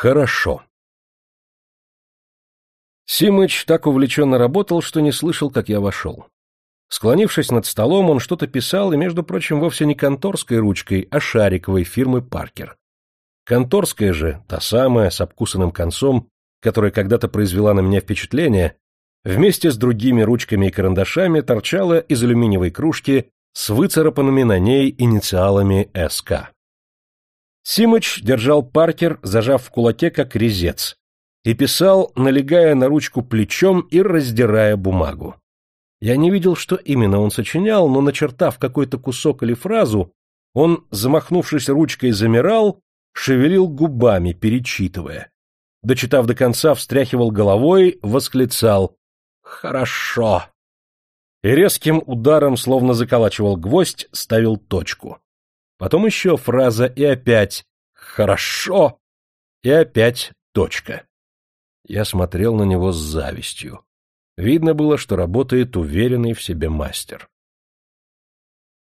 Хорошо. Симыч так увлеченно работал, что не слышал, как я вошел. Склонившись над столом, он что-то писал, и, между прочим, вовсе не конторской ручкой, а шариковой фирмы «Паркер». Конторская же, та самая, с обкусанным концом, которая когда-то произвела на меня впечатление, вместе с другими ручками и карандашами торчала из алюминиевой кружки с выцарапанными на ней инициалами СК. Симыч держал Паркер, зажав в кулаке как резец, и писал, налегая на ручку плечом и раздирая бумагу. Я не видел, что именно он сочинял, но, начертав какой-то кусок или фразу, он, замахнувшись ручкой, замирал, шевелил губами, перечитывая. Дочитав до конца, встряхивал головой, восклицал «Хорошо!» и резким ударом, словно заколачивал гвоздь, ставил точку. Потом еще фраза и опять «Хорошо!» и опять точка. Я смотрел на него с завистью. Видно было, что работает уверенный в себе мастер.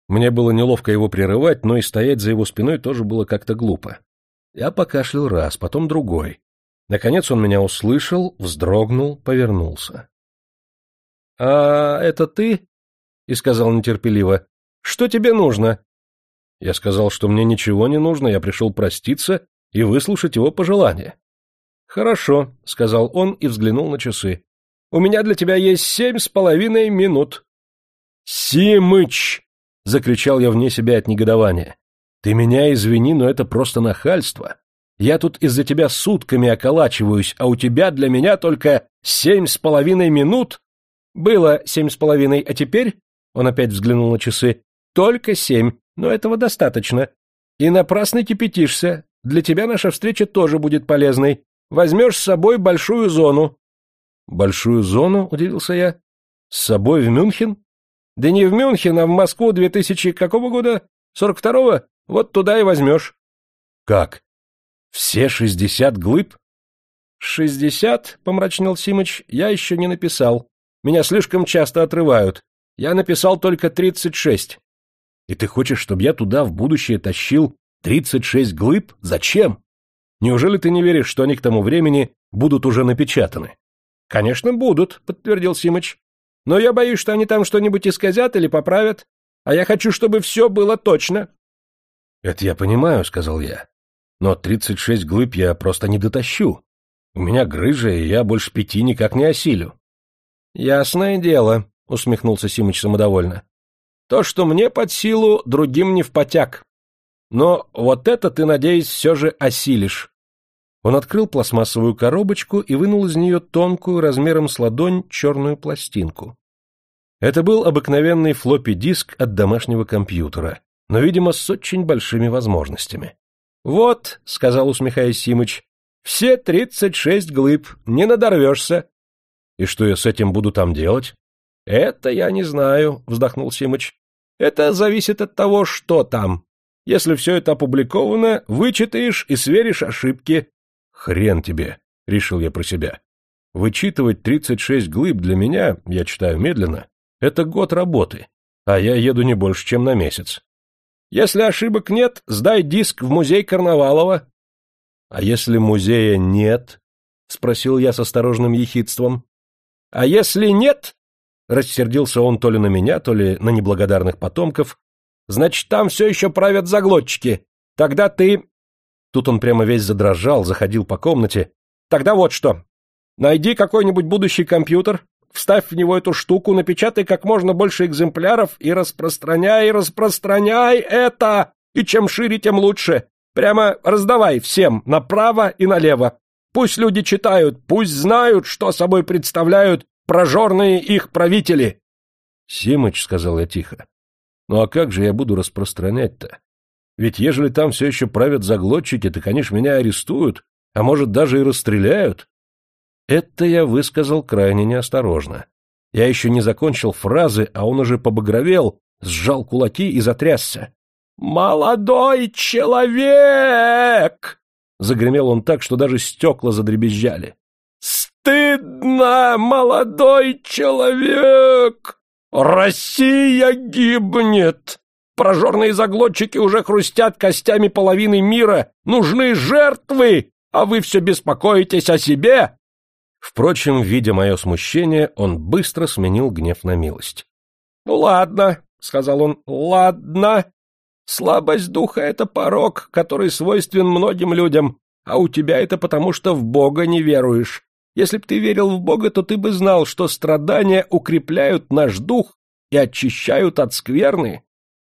Мне было неловко его прерывать, но и стоять за его спиной тоже было как-то глупо. Я покашлял раз, потом другой. Наконец он меня услышал, вздрогнул, повернулся. — А это ты? — и сказал нетерпеливо. — Что тебе нужно? Я сказал, что мне ничего не нужно, я пришел проститься и выслушать его пожелания. «Хорошо», — сказал он и взглянул на часы. «У меня для тебя есть семь с половиной минут». «Симыч!» — закричал я вне себя от негодования. «Ты меня извини, но это просто нахальство. Я тут из-за тебя сутками околачиваюсь, а у тебя для меня только семь с половиной минут?» «Было семь с половиной, а теперь...» — он опять взглянул на часы. «Только семь, но этого достаточно. И напрасно кипятишься. Для тебя наша встреча тоже будет полезной. Возьмешь с собой большую зону. Большую зону? Удивился я. С собой в Мюнхен? Да не в Мюнхен, а в Москву 2000 какого года? 42-го? Вот туда и возьмешь. Как? Все шестьдесят глыб? Шестьдесят, помрачнел Симыч, я еще не написал. Меня слишком часто отрывают. Я написал только тридцать шесть. И ты хочешь, чтобы я туда в будущее тащил тридцать шесть глыб? Зачем? Неужели ты не веришь, что они к тому времени будут уже напечатаны? — Конечно, будут, — подтвердил Симыч. — Но я боюсь, что они там что-нибудь исказят или поправят, а я хочу, чтобы все было точно. — Это я понимаю, — сказал я. — Но тридцать шесть глыб я просто не дотащу. У меня грыжа, и я больше пяти никак не осилю. — Ясное дело, — усмехнулся Симыч самодовольно. — То, что мне под силу, другим не в потяг. Но вот это ты, надеюсь, все же осилишь. Он открыл пластмассовую коробочку и вынул из нее тонкую, размером с ладонь, черную пластинку. Это был обыкновенный флоппи-диск от домашнего компьютера, но, видимо, с очень большими возможностями. «Вот», — сказал, усмехаясь Симыч, — «все тридцать шесть глыб, не надорвешься». «И что я с этим буду там делать?» «Это я не знаю», — вздохнул Симыч. «Это зависит от того, что там. Если все это опубликовано, вычитаешь и сверишь ошибки. Хрен тебе, решил я про себя. Вычитывать 36 глыб для меня, я читаю медленно, это год работы, а я еду не больше, чем на месяц. Если ошибок нет, сдай диск в музей Карнавалова. — А если музея нет? — спросил я с осторожным ехидством. — А если нет? — рассердился он то ли на меня, то ли на неблагодарных потомков, Значит, там все еще правят заглотчики. Тогда ты...» Тут он прямо весь задрожал, заходил по комнате. «Тогда вот что. Найди какой-нибудь будущий компьютер, вставь в него эту штуку, напечатай как можно больше экземпляров и распространяй, распространяй это! И чем шире, тем лучше. Прямо раздавай всем, направо и налево. Пусть люди читают, пусть знают, что собой представляют прожорные их правители. — Симыч, — сказал я тихо, ну а как же я буду распространять-то? Ведь ежели там все еще правят заглотчики, так они ж меня арестуют, а может даже и расстреляют. Это я высказал крайне неосторожно. Я еще не закончил фразы, а он уже побагровел, сжал кулаки и затрясся. «Молодой человек!» Загремел он так, что даже стекла задребезжали. «Стыдно, молодой человек!» «Россия гибнет! Прожорные заглотчики уже хрустят костями половины мира! Нужны жертвы! А вы все беспокоитесь о себе? Впрочем, видя мое смущение, он быстро сменил гнев на милость. — Ну ладно, — сказал он, — ладно. Слабость духа — это порог, который свойствен многим людям, а у тебя это потому, что в Бога не веруешь. Если б ты верил в Бога, то ты бы знал, что страдания укрепляют наш дух и очищают от скверны.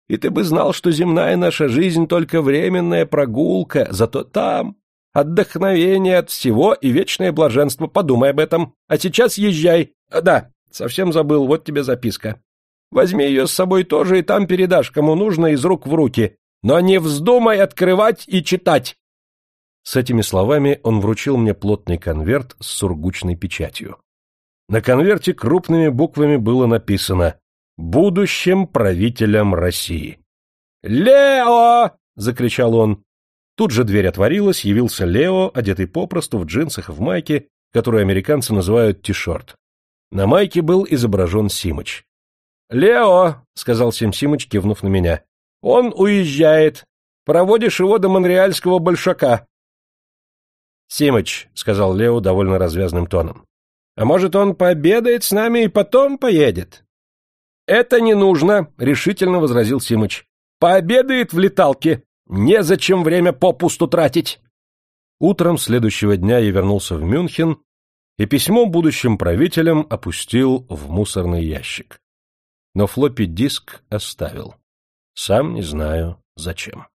И ты бы знал, что земная наша жизнь только временная прогулка, зато там отдохновение от всего и вечное блаженство. Подумай об этом. А сейчас езжай. А, да, совсем забыл, вот тебе записка. Возьми ее с собой тоже и там передашь, кому нужно, из рук в руки. Но не вздумай открывать и читать. С этими словами он вручил мне плотный конверт с сургучной печатью. На конверте крупными буквами было написано «Будущим правителям России». «Лео!» — закричал он. Тут же дверь отворилась, явился Лео, одетый попросту в джинсах и в майке, которую американцы называют ти-шорт. На майке был изображен Симыч. «Лео!» — сказал Сим Симыч, кивнув на меня. «Он уезжает. Проводишь его до Монреальского большака. Симыч, — сказал Лео довольно развязным тоном. — А может, он пообедает с нами и потом поедет? — Это не нужно, — решительно возразил Симыч. — Пообедает в леталке. Незачем время попусту тратить. Утром следующего дня я вернулся в Мюнхен и письмо будущим правителям опустил в мусорный ящик. Но флоппи-диск оставил. Сам не знаю, зачем.